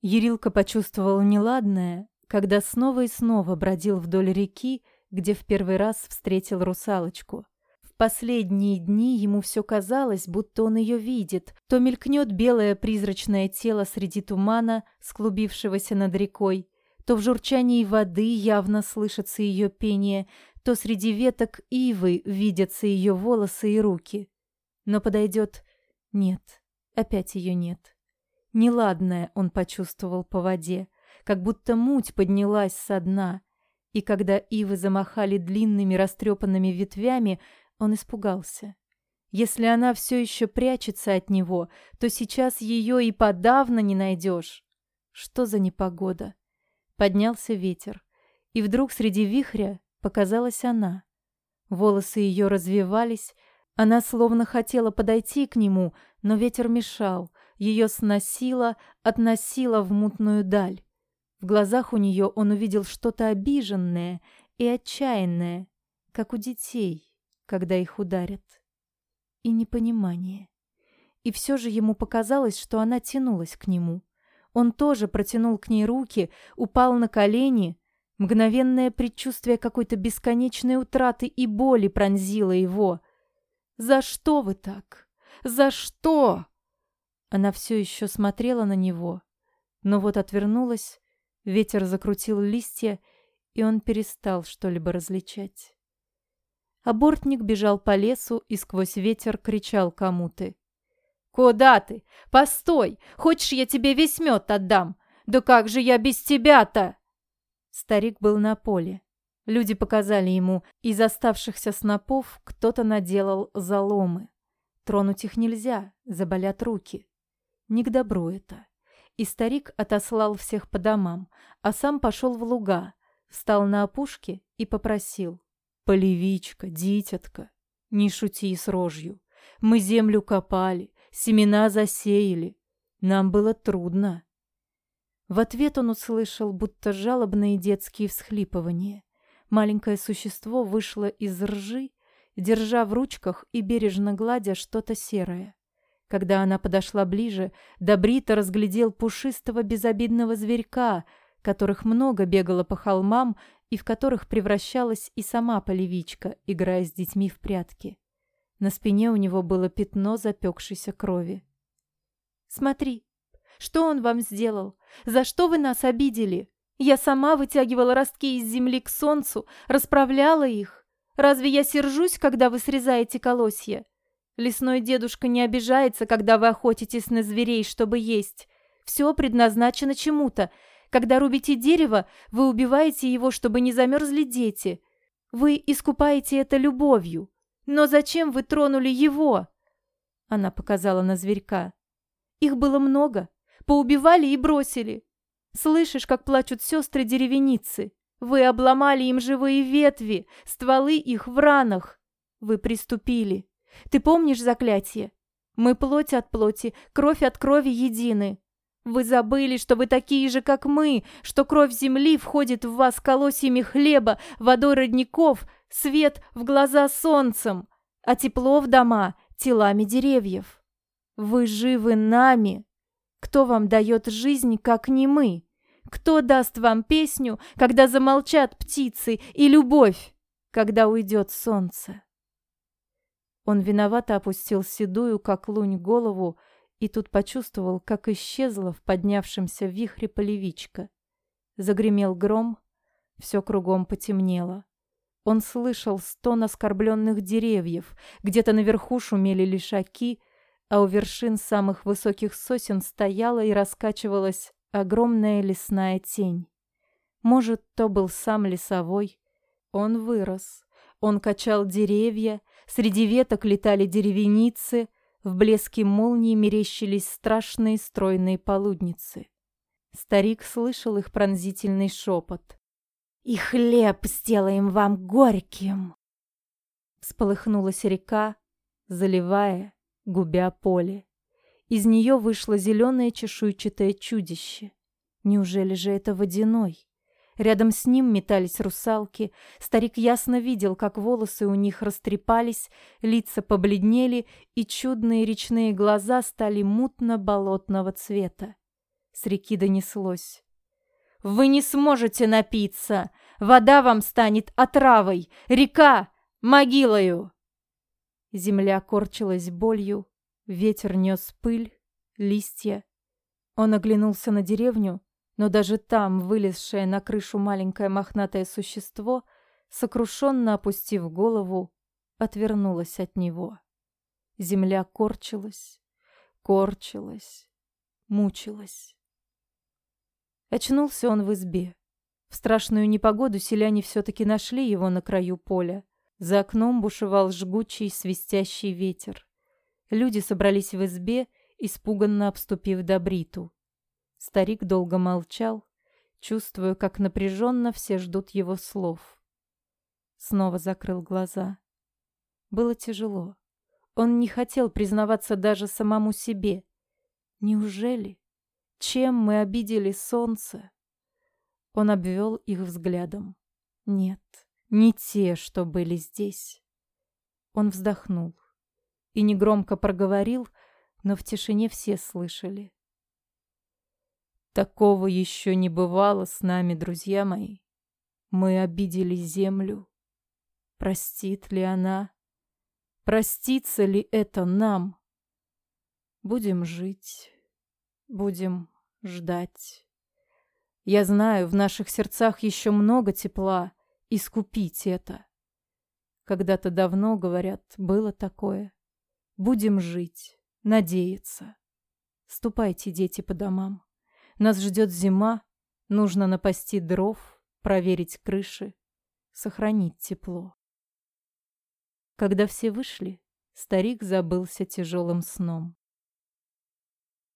Ерилка почувствовал неладное, когда снова и снова бродил вдоль реки, где в первый раз встретил русалочку. В последние дни ему все казалось, будто он ее видит, то мелькнет белое призрачное тело среди тумана, склубившегося над рекой, то в журчании воды явно слышится ее пение, то среди веток ивы видятся ее волосы и руки. Но подойдет... Нет, опять ее нет. Неладное он почувствовал по воде, как будто муть поднялась со дна. И когда ивы замахали длинными растрепанными ветвями, он испугался. Если она все еще прячется от него, то сейчас ее и подавно не найдешь. Что за непогода? Поднялся ветер, и вдруг среди вихря показалась она. Волосы ее развивались, она словно хотела подойти к нему, но ветер мешал, ее сносило, относило в мутную даль. В глазах у нее он увидел что-то обиженное и отчаянное, как у детей, когда их ударят. И непонимание. И все же ему показалось, что она тянулась к нему. Он тоже протянул к ней руки, упал на колени. Мгновенное предчувствие какой-то бесконечной утраты и боли пронзило его. «За что вы так? За что?» Она все еще смотрела на него, но вот отвернулась, ветер закрутил листья, и он перестал что-либо различать. Абортник бежал по лесу и сквозь ветер кричал кому-то. «Куда ты? Постой! Хочешь, я тебе весь мед отдам? Да как же я без тебя-то?» Старик был на поле. Люди показали ему, из оставшихся снопов кто-то наделал заломы. Тронуть их нельзя, заболят руки. Не к добру это. И старик отослал всех по домам, а сам пошел в луга, встал на опушке и попросил. «Полевичка, дитятка, не шути с рожью. Мы землю копали, семена засеяли. Нам было трудно». В ответ он услышал, будто жалобные детские всхлипывания. Маленькое существо вышло из ржи, держа в ручках и бережно гладя что-то серое. Когда она подошла ближе, Добрита разглядел пушистого безобидного зверька, которых много бегало по холмам и в которых превращалась и сама полевичка, играя с детьми в прятки. На спине у него было пятно запекшейся крови. «Смотри, что он вам сделал? За что вы нас обидели? Я сама вытягивала ростки из земли к солнцу, расправляла их. Разве я сержусь, когда вы срезаете колосья?» Лесной дедушка не обижается, когда вы охотитесь на зверей, чтобы есть. Все предназначено чему-то. Когда рубите дерево, вы убиваете его, чтобы не замерзли дети. Вы искупаете это любовью. Но зачем вы тронули его?» Она показала на зверька. «Их было много. Поубивали и бросили. Слышишь, как плачут сестры деревеницы? Вы обломали им живые ветви, стволы их в ранах. Вы приступили. Ты помнишь заклятие? Мы плоть от плоти, кровь от крови едины. Вы забыли, что вы такие же, как мы, что кровь земли входит в вас колосьями хлеба, водой родников, свет в глаза солнцем, а тепло в дома телами деревьев. Вы живы нами. Кто вам дает жизнь, как не мы? Кто даст вам песню, когда замолчат птицы, и любовь, когда уйдет солнце? Он виновато опустил седую, как лунь, голову и тут почувствовал, как исчезла в поднявшемся вихре полевичка. Загремел гром, все кругом потемнело. Он слышал стон оскорбленных деревьев, где-то наверху шумели лишаки, а у вершин самых высоких сосен стояла и раскачивалась огромная лесная тень. Может, то был сам лесовой. Он вырос. Он качал деревья, Среди веток летали деревеницы, в блеске молнии мерещились страшные стройные полудницы. Старик слышал их пронзительный шепот. «И хлеб сделаем вам горьким!» Всполыхнулась река, заливая, губя поле. Из нее вышло зеленое чешуйчатое чудище. Неужели же это водяной? Рядом с ним метались русалки. Старик ясно видел, как волосы у них растрепались, лица побледнели, и чудные речные глаза стали мутно-болотного цвета. С реки донеслось. «Вы не сможете напиться! Вода вам станет отравой! Река — могилою!» Земля корчилась болью, ветер нес пыль, листья. Он оглянулся на деревню, но даже там вылезшее на крышу маленькое мохнатое существо, сокрушенно опустив голову, отвернулось от него. Земля корчилась, корчилась, мучилась. Очнулся он в избе. В страшную непогоду селяне все-таки нашли его на краю поля. За окном бушевал жгучий, свистящий ветер. Люди собрались в избе, испуганно обступив Добриту. Старик долго молчал, чувствуя, как напряженно все ждут его слов. Снова закрыл глаза. Было тяжело. Он не хотел признаваться даже самому себе. Неужели? Чем мы обидели солнце? Он обвел их взглядом. Нет, не те, что были здесь. Он вздохнул и негромко проговорил, но в тишине все слышали. Такого еще не бывало с нами, друзья мои. Мы обидели землю. Простит ли она? Простится ли это нам? Будем жить, будем ждать. Я знаю, в наших сердцах еще много тепла. Искупить это. Когда-то давно, говорят, было такое. Будем жить, надеяться. Ступайте, дети, по домам. Нас ждет зима, нужно напасти дров, проверить крыши, сохранить тепло. Когда все вышли, старик забылся тяжелым сном.